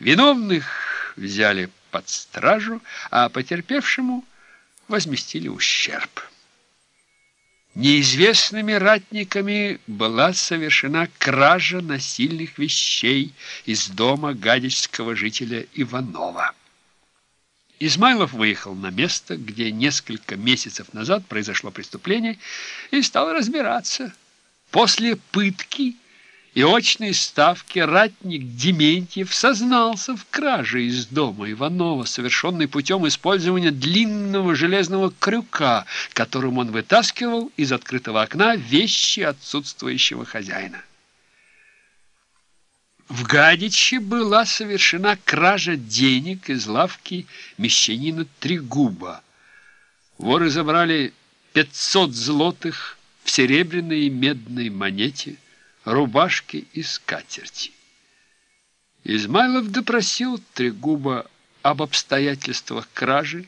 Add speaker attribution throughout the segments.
Speaker 1: Виновных взяли под стражу, а потерпевшему возместили ущерб. Неизвестными ратниками была совершена кража насильных вещей из дома гадячского жителя Иванова. Измайлов выехал на место, где несколько месяцев назад произошло преступление, и стал разбираться. После пытки и очной ставки ратник Дементьев сознался в краже из дома Иванова, совершенной путем использования длинного железного крюка, которым он вытаскивал из открытого окна вещи отсутствующего хозяина. В Гадиче была совершена кража денег из лавки мещанина Трегуба. Воры забрали 500 злотых в серебряной и медной монете, рубашки и скатерти. Измайлов допросил Трегуба об обстоятельствах кражи,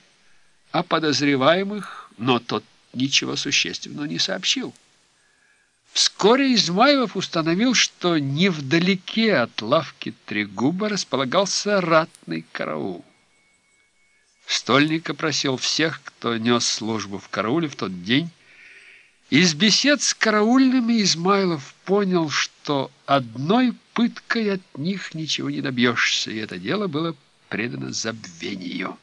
Speaker 1: о подозреваемых, но тот ничего существенного не сообщил. Вскоре Измайлов установил, что невдалеке от лавки Трегуба располагался ратный караул. Стольник опросил всех, кто нес службу в карауле в тот день. Из бесед с караульными Измайлов понял, что одной пыткой от них ничего не добьешься, и это дело было предано забвению.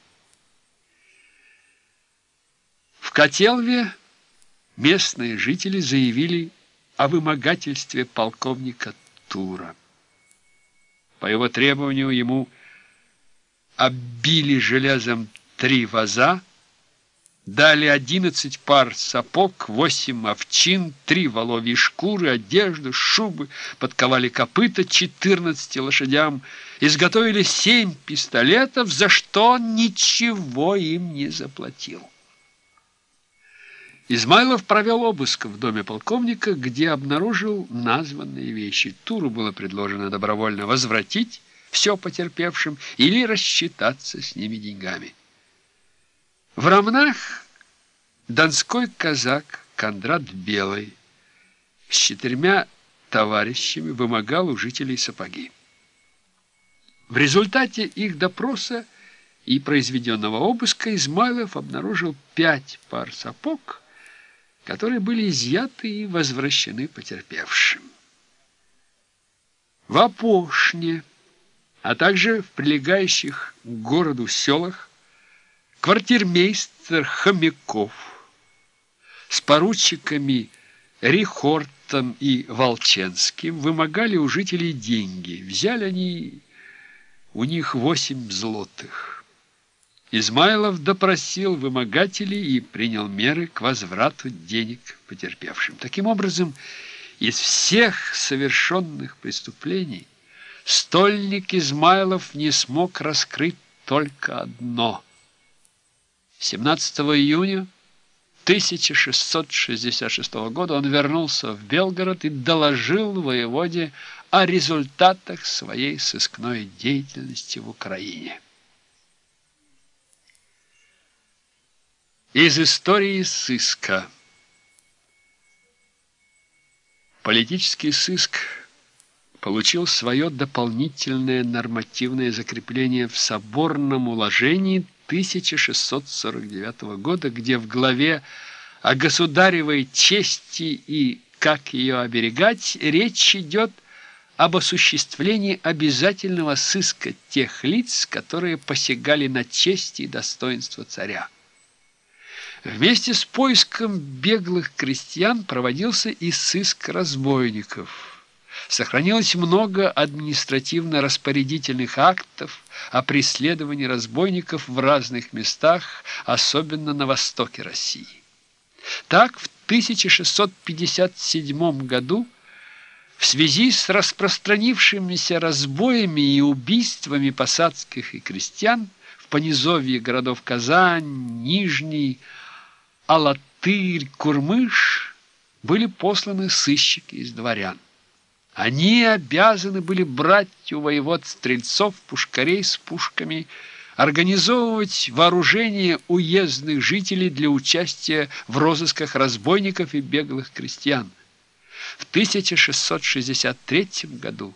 Speaker 1: В Котелве местные жители заявили о вымогательстве полковника Тура. По его требованию ему оббили железом три ваза, дали одиннадцать пар сапог, восемь овчин, три воловьи шкуры, одежду, шубы, подковали копыта четырнадцати лошадям, изготовили семь пистолетов, за что ничего им не заплатил. Измайлов провел обыск в доме полковника, где обнаружил названные вещи. Туру было предложено добровольно возвратить все потерпевшим или рассчитаться с ними деньгами. В Рамнах донской казак Кондрат Белый с четырьмя товарищами вымогал у жителей сапоги. В результате их допроса и произведенного обыска Измайлов обнаружил пять пар сапог, которые были изъяты и возвращены потерпевшим. В Апошне, а также в прилегающих к городу селах, квартирмейстер Хомяков с поручиками Рихортом и Волченским вымогали у жителей деньги. Взяли они у них восемь злотых. Измайлов допросил вымогателей и принял меры к возврату денег потерпевшим. Таким образом, из всех совершенных преступлений стольник Измайлов не смог раскрыть только одно. 17 июня 1666 года он вернулся в Белгород и доложил воеводе о результатах своей сыскной деятельности в Украине. Из истории сыска. Политический сыск получил свое дополнительное нормативное закрепление в соборном уложении 1649 года, где в главе о государевой чести и как ее оберегать речь идет об осуществлении обязательного сыска тех лиц, которые посягали на честь и достоинство царя. Вместе с поиском беглых крестьян проводился и сыск разбойников. Сохранилось много административно-распорядительных актов о преследовании разбойников в разных местах, особенно на востоке России. Так, в 1657 году в связи с распространившимися разбоями и убийствами посадских и крестьян в понизовье городов Казань, Нижний, Алатырь, Курмыш были посланы сыщики из дворян. Они обязаны были брать у воевод стрельцов, пушкарей с пушками, организовывать вооружение уездных жителей для участия в розысках разбойников и беглых крестьян. В 1663 году